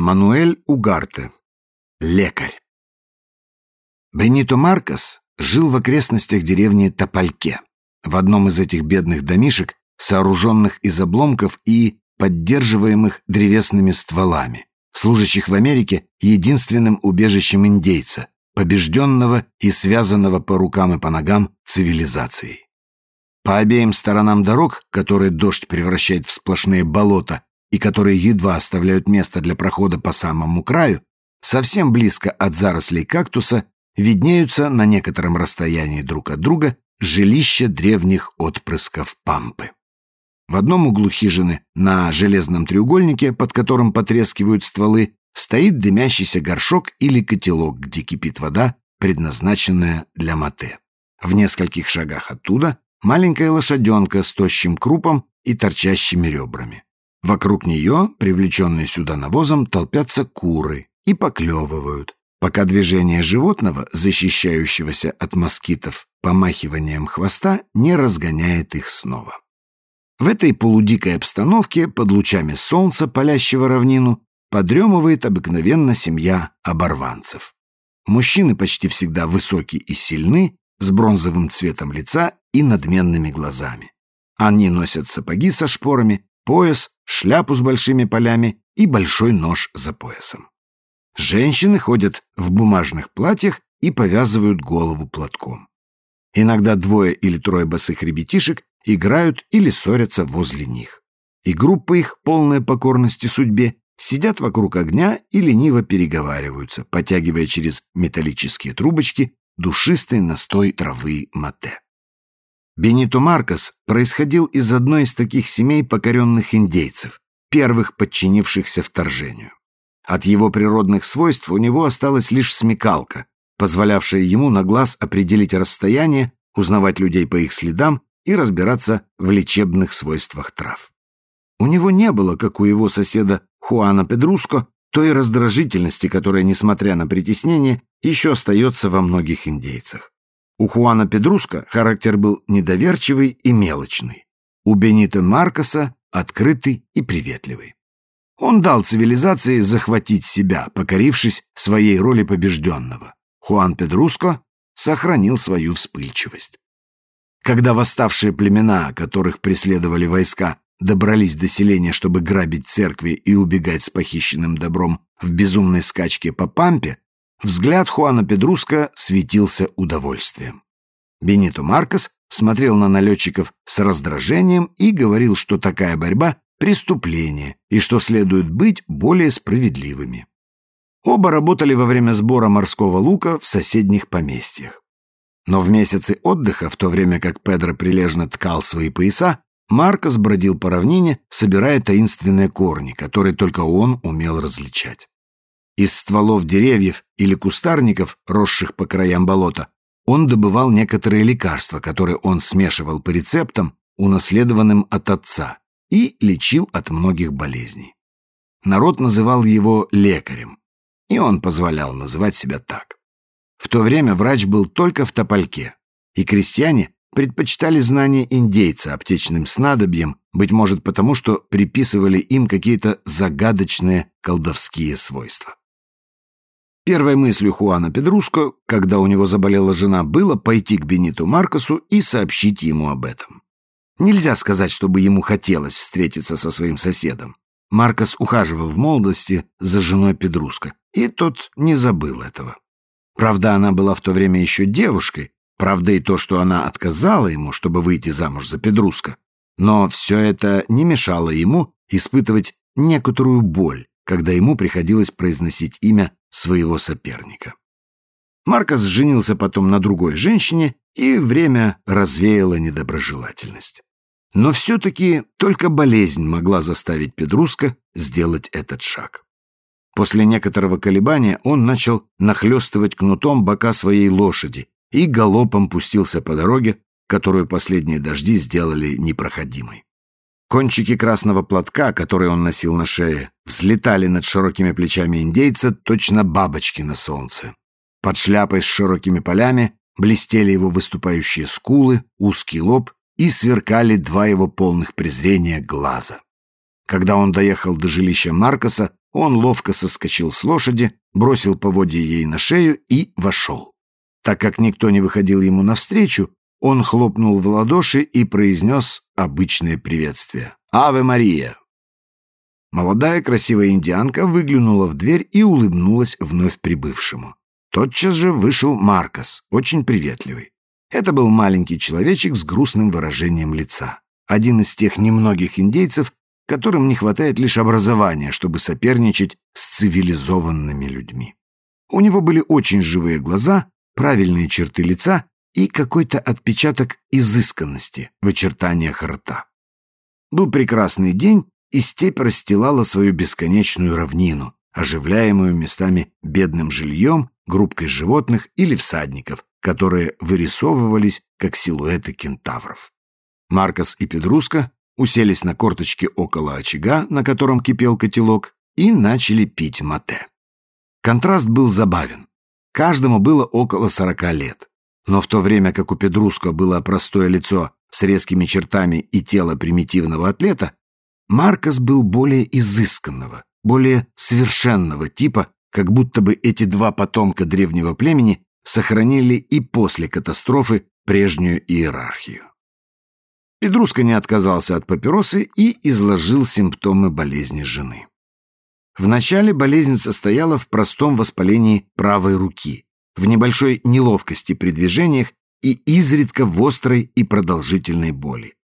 Мануэль Угарте. Лекарь. Бенито Маркос жил в окрестностях деревни Топольке, в одном из этих бедных домишек, сооруженных из обломков и поддерживаемых древесными стволами, служащих в Америке единственным убежищем индейца, побежденного и связанного по рукам и по ногам цивилизацией. По обеим сторонам дорог, которые дождь превращает в сплошные болота и которые едва оставляют место для прохода по самому краю, совсем близко от зарослей кактуса виднеются на некотором расстоянии друг от друга жилища древних отпрысков пампы. В одном углу хижины на железном треугольнике, под которым потрескивают стволы, стоит дымящийся горшок или котелок, где кипит вода, предназначенная для мате. В нескольких шагах оттуда маленькая лошаденка с тощим крупом и торчащими ребрами. Вокруг нее, привлеченные сюда навозом, толпятся куры и поклевывают, пока движение животного, защищающегося от москитов помахиванием хвоста, не разгоняет их снова. В этой полудикой обстановке, под лучами солнца, палящего равнину, подремывает обыкновенно семья оборванцев. Мужчины почти всегда высокие и сильны, с бронзовым цветом лица и надменными глазами. Они носят сапоги со шпорами, пояс, шляпу с большими полями и большой нож за поясом. Женщины ходят в бумажных платьях и повязывают голову платком. Иногда двое или трое босых ребятишек играют или ссорятся возле них. И группа их, полная покорности судьбе, сидят вокруг огня и лениво переговариваются, потягивая через металлические трубочки душистый настой травы мате. Бенито Маркос происходил из одной из таких семей покоренных индейцев, первых подчинившихся вторжению. От его природных свойств у него осталась лишь смекалка, позволявшая ему на глаз определить расстояние, узнавать людей по их следам и разбираться в лечебных свойствах трав. У него не было, как у его соседа Хуана Педруско, той раздражительности, которая, несмотря на притеснение, еще остается во многих индейцах. У Хуана Педруско характер был недоверчивый и мелочный. У Бенита Маркоса открытый и приветливый. Он дал цивилизации захватить себя, покорившись своей роли побежденного. Хуан Педруско сохранил свою вспыльчивость. Когда восставшие племена, которых преследовали войска, добрались до селения, чтобы грабить церкви и убегать с похищенным добром в безумной скачке по пампе, Взгляд Хуана Педруска светился удовольствием. Бенито Маркос смотрел на налетчиков с раздражением и говорил, что такая борьба — преступление и что следует быть более справедливыми. Оба работали во время сбора морского лука в соседних поместьях. Но в месяцы отдыха, в то время как Педро прилежно ткал свои пояса, Маркос бродил по равнине, собирая таинственные корни, которые только он умел различать. Из стволов деревьев или кустарников, росших по краям болота, он добывал некоторые лекарства, которые он смешивал по рецептам, унаследованным от отца, и лечил от многих болезней. Народ называл его лекарем, и он позволял называть себя так. В то время врач был только в топольке, и крестьяне предпочитали знания индейца аптечным снадобьем, быть может потому, что приписывали им какие-то загадочные колдовские свойства. Первой мыслью Хуана Педруско, когда у него заболела жена, было пойти к Бениту Маркосу и сообщить ему об этом. Нельзя сказать, чтобы ему хотелось встретиться со своим соседом. Маркос ухаживал в молодости за женой Педруско, и тот не забыл этого. Правда, она была в то время еще девушкой, правда и то, что она отказала ему, чтобы выйти замуж за Педруско. Но все это не мешало ему испытывать некоторую боль, когда ему приходилось произносить имя своего соперника. Маркос женился потом на другой женщине, и время развеяло недоброжелательность. Но все-таки только болезнь могла заставить Педруска сделать этот шаг. После некоторого колебания он начал нахлестывать кнутом бока своей лошади и галопом пустился по дороге, которую последние дожди сделали непроходимой. Кончики красного платка, который он носил на шее, взлетали над широкими плечами индейца точно бабочки на солнце. Под шляпой с широкими полями блестели его выступающие скулы, узкий лоб и сверкали два его полных презрения глаза. Когда он доехал до жилища Маркоса, Он ловко соскочил с лошади, бросил поводья ей на шею и вошел. Так как никто не выходил ему навстречу, он хлопнул в ладоши и произнес обычное приветствие. «Аве Мария!» Молодая красивая индианка выглянула в дверь и улыбнулась вновь прибывшему. Тотчас же вышел Маркос, очень приветливый. Это был маленький человечек с грустным выражением лица. Один из тех немногих индейцев, которым не хватает лишь образования, чтобы соперничать с цивилизованными людьми. У него были очень живые глаза, правильные черты лица и какой-то отпечаток изысканности в очертаниях рта. Был прекрасный день, и степь расстилала свою бесконечную равнину, оживляемую местами бедным жильем, группкой животных или всадников, которые вырисовывались как силуэты кентавров. Маркос и Педруска уселись на корточки около очага, на котором кипел котелок, и начали пить мате. Контраст был забавен. Каждому было около сорока лет. Но в то время как у Педруска было простое лицо с резкими чертами и тело примитивного атлета, Маркос был более изысканного, более совершенного типа, как будто бы эти два потомка древнего племени сохранили и после катастрофы прежнюю иерархию. Педруска не отказался от папиросы и изложил симптомы болезни жены. Вначале болезнь состояла в простом воспалении правой руки, в небольшой неловкости при движениях и изредка в острой и продолжительной боли.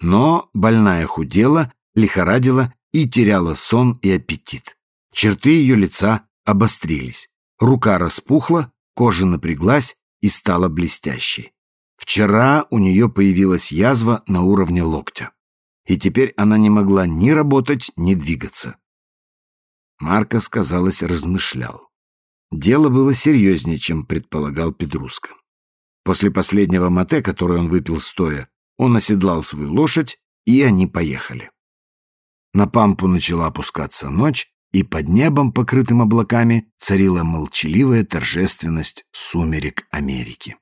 Но больная худела, лихорадила и теряла сон и аппетит. Черты ее лица обострились. Рука распухла, кожа напряглась и стала блестящей. Вчера у нее появилась язва на уровне локтя. И теперь она не могла ни работать, ни двигаться. Маркос, казалось, размышлял. Дело было серьезнее, чем предполагал Петруска. После последнего мате, который он выпил стоя, он оседлал свою лошадь, и они поехали. На пампу начала опускаться ночь, и под небом, покрытым облаками, царила молчаливая торжественность сумерек Америки.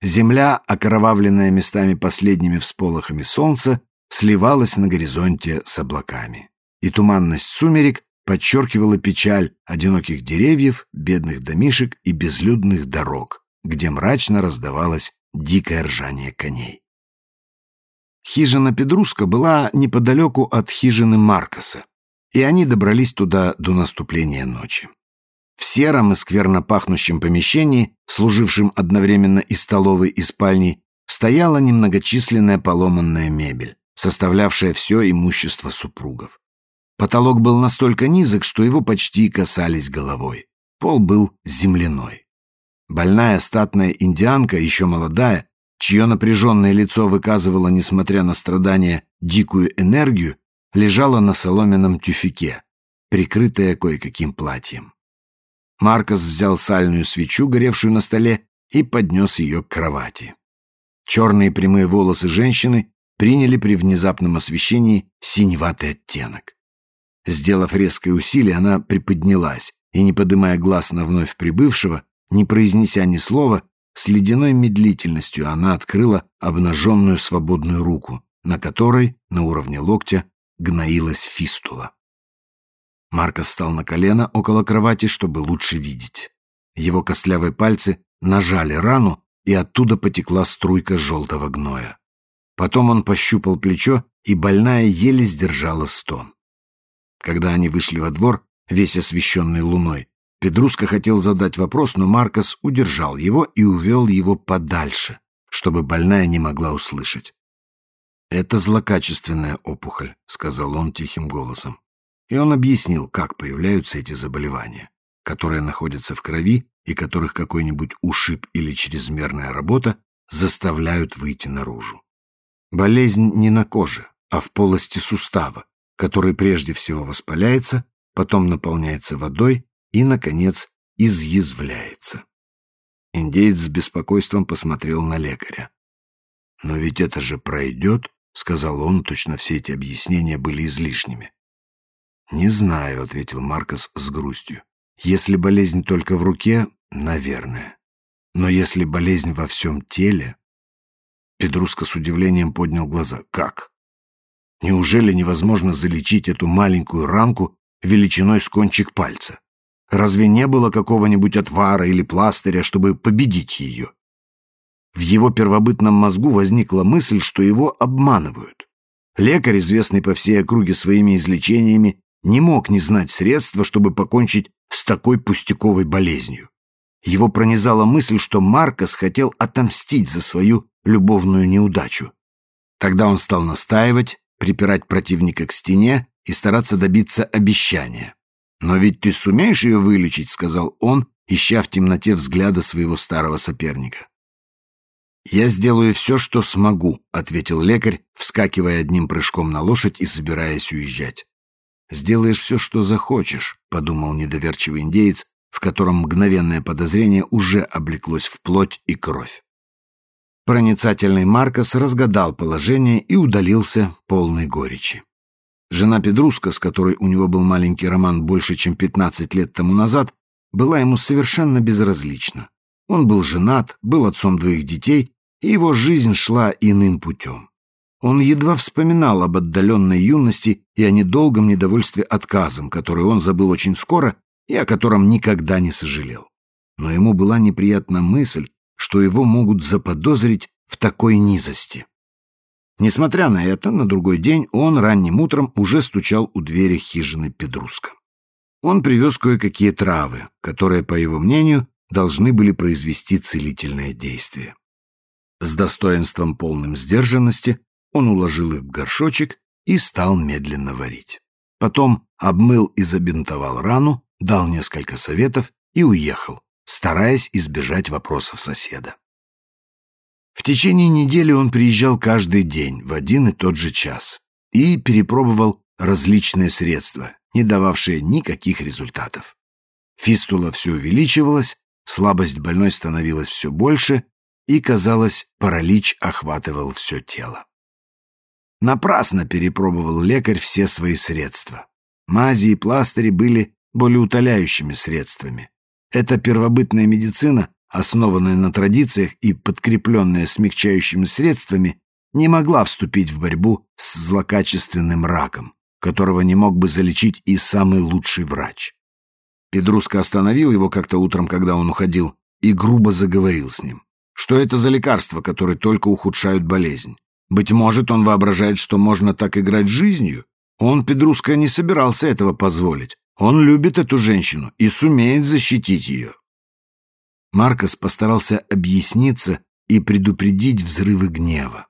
Земля, окровавленная местами последними всполохами солнца, сливалась на горизонте с облаками. И туманность сумерек подчеркивала печаль одиноких деревьев, бедных домишек и безлюдных дорог, где мрачно раздавалось дикое ржание коней. Хижина Педруска была неподалеку от хижины Маркоса, и они добрались туда до наступления ночи. В сером и скверно пахнущем помещении, служившем одновременно и столовой, и спальней, стояла немногочисленная поломанная мебель, составлявшая все имущество супругов. Потолок был настолько низок, что его почти касались головой. Пол был земляной. Больная статная индианка, еще молодая, чье напряженное лицо выказывало, несмотря на страдания, дикую энергию, лежала на соломенном тюфике, прикрытая кое-каким платьем. Маркос взял сальную свечу, горевшую на столе, и поднес ее к кровати. Черные прямые волосы женщины приняли при внезапном освещении синеватый оттенок. Сделав резкое усилие, она приподнялась и, не поднимая глаз на вновь прибывшего, не произнеся ни слова, с ледяной медлительностью она открыла обнаженную свободную руку, на которой, на уровне локтя, гноилась фистула. Маркос встал на колено около кровати, чтобы лучше видеть. Его костлявые пальцы нажали рану, и оттуда потекла струйка желтого гноя. Потом он пощупал плечо, и больная еле сдержала стон. Когда они вышли во двор, весь освещенный луной, Педруска хотел задать вопрос, но Маркос удержал его и увел его подальше, чтобы больная не могла услышать. «Это злокачественная опухоль», — сказал он тихим голосом. И он объяснил, как появляются эти заболевания, которые находятся в крови и которых какой-нибудь ушиб или чрезмерная работа заставляют выйти наружу. Болезнь не на коже, а в полости сустава, который прежде всего воспаляется, потом наполняется водой и, наконец, изъязвляется. Индеец с беспокойством посмотрел на лекаря. «Но ведь это же пройдет», — сказал он, точно все эти объяснения были излишними. «Не знаю», — ответил Маркос с грустью. «Если болезнь только в руке, наверное. Но если болезнь во всем теле...» Петруска с удивлением поднял глаза. «Как? Неужели невозможно залечить эту маленькую ранку величиной с кончик пальца. Разве не было какого-нибудь отвара или пластыря, чтобы победить ее? В его первобытном мозгу возникла мысль, что его обманывают. Лекарь, известный по всей округе своими излечениями, не мог не знать средства, чтобы покончить с такой пустяковой болезнью. Его пронизала мысль, что Маркос хотел отомстить за свою любовную неудачу. Тогда он стал настаивать, припирать противника к стене и стараться добиться обещания. «Но ведь ты сумеешь ее вылечить», — сказал он, ища в темноте взгляда своего старого соперника. «Я сделаю все, что смогу», — ответил лекарь, вскакивая одним прыжком на лошадь и собираясь уезжать. «Сделаешь все, что захочешь», — подумал недоверчивый индеец, в котором мгновенное подозрение уже облеклось в плоть и кровь. Проницательный Маркос разгадал положение и удалился полной горечи. Жена Педруска, с которой у него был маленький роман больше, чем 15 лет тому назад, была ему совершенно безразлична. Он был женат, был отцом двоих детей, и его жизнь шла иным путем. Он едва вспоминал об отдаленной юности и о недолгом недовольстве отказом, который он забыл очень скоро и о котором никогда не сожалел. Но ему была неприятна мысль, что его могут заподозрить в такой низости. Несмотря на это, на другой день он ранним утром уже стучал у двери хижины Педруска. Он привез кое-какие травы, которые, по его мнению, должны были произвести целительное действие. С достоинством полным сдержанности он уложил их в горшочек и стал медленно варить. Потом обмыл и забинтовал рану, дал несколько советов и уехал, стараясь избежать вопросов соседа. В течение недели он приезжал каждый день в один и тот же час и перепробовал различные средства, не дававшие никаких результатов. Фистула все увеличивалась, слабость больной становилась все больше, и, казалось, паралич охватывал все тело. Напрасно перепробовал лекарь все свои средства. Мази и пластыри были болеутоляющими средствами. Эта первобытная медицина, основанная на традициях и подкрепленная смягчающими средствами, не могла вступить в борьбу с злокачественным раком, которого не мог бы залечить и самый лучший врач. Педруско остановил его как-то утром, когда он уходил, и грубо заговорил с ним. Что это за лекарства, которые только ухудшают болезнь? Быть может, он воображает, что можно так играть жизнью? Он, Педруско, не собирался этого позволить. Он любит эту женщину и сумеет защитить ее. Маркос постарался объясниться и предупредить взрывы гнева.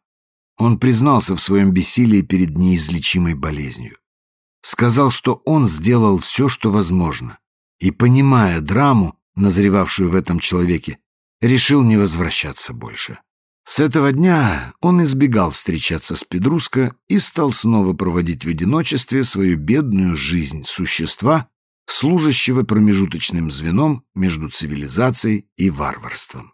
Он признался в своем бессилии перед неизлечимой болезнью. Сказал, что он сделал все, что возможно, и, понимая драму, назревавшую в этом человеке, решил не возвращаться больше. С этого дня он избегал встречаться с Педруско и стал снова проводить в одиночестве свою бедную жизнь существа, служащего промежуточным звеном между цивилизацией и варварством.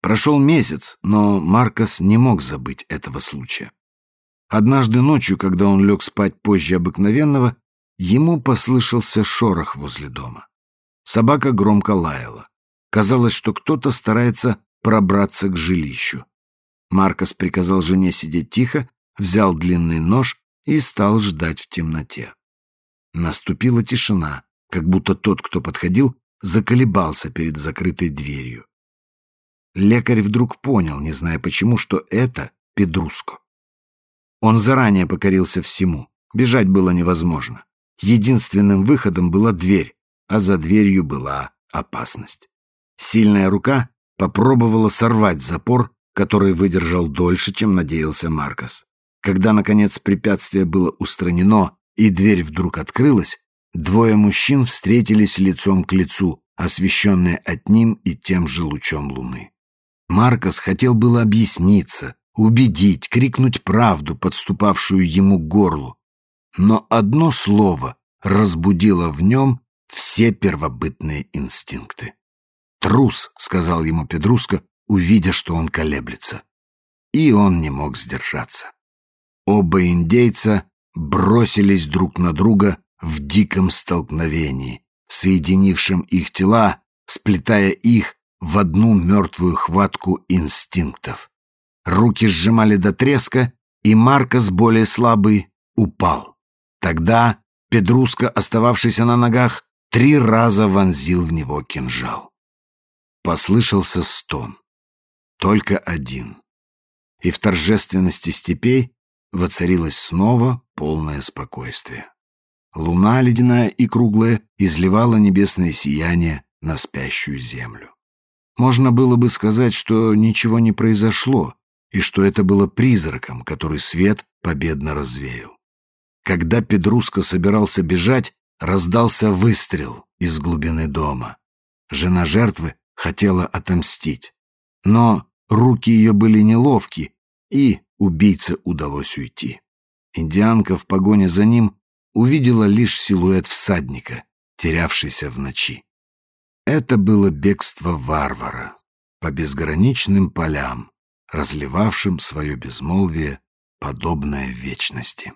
Прошел месяц, но Маркос не мог забыть этого случая. Однажды ночью, когда он лег спать позже обыкновенного, ему послышался шорох возле дома. Собака громко лаяла. Казалось, что кто-то старается пробраться к жилищу. Маркос приказал жене сидеть тихо, взял длинный нож и стал ждать в темноте. Наступила тишина, как будто тот, кто подходил, заколебался перед закрытой дверью. Лекарь вдруг понял, не зная почему, что это Педруско. Он заранее покорился всему. Бежать было невозможно. Единственным выходом была дверь, а за дверью была опасность. Сильная рука попробовала сорвать запор, который выдержал дольше, чем надеялся Маркос. Когда, наконец, препятствие было устранено и дверь вдруг открылась, двое мужчин встретились лицом к лицу, освещенные одним и тем же лучом луны. Маркос хотел было объясниться, убедить, крикнуть правду, подступавшую ему к горлу. Но одно слово разбудило в нем все первобытные инстинкты. «Трус», — сказал ему Педруско, увидя, что он колеблется. И он не мог сдержаться. Оба индейца бросились друг на друга в диком столкновении, соединившем их тела, сплетая их в одну мертвую хватку инстинктов. Руки сжимали до треска, и Маркос, более слабый, упал. Тогда Педруско, остававшийся на ногах, три раза вонзил в него кинжал. Послышался стон. Только один. И в торжественности степей воцарилось снова полное спокойствие. Луна ледяная и круглая изливала небесное сияние на спящую землю. Можно было бы сказать, что ничего не произошло, и что это было призраком, который свет победно развеял. Когда Педруско собирался бежать, раздался выстрел из глубины дома. Жена жертвы хотела отомстить, но руки ее были неловки, и убийце удалось уйти. Индианка в погоне за ним увидела лишь силуэт всадника, терявшийся в ночи. Это было бегство варвара по безграничным полям, разливавшим свое безмолвие, подобное вечности.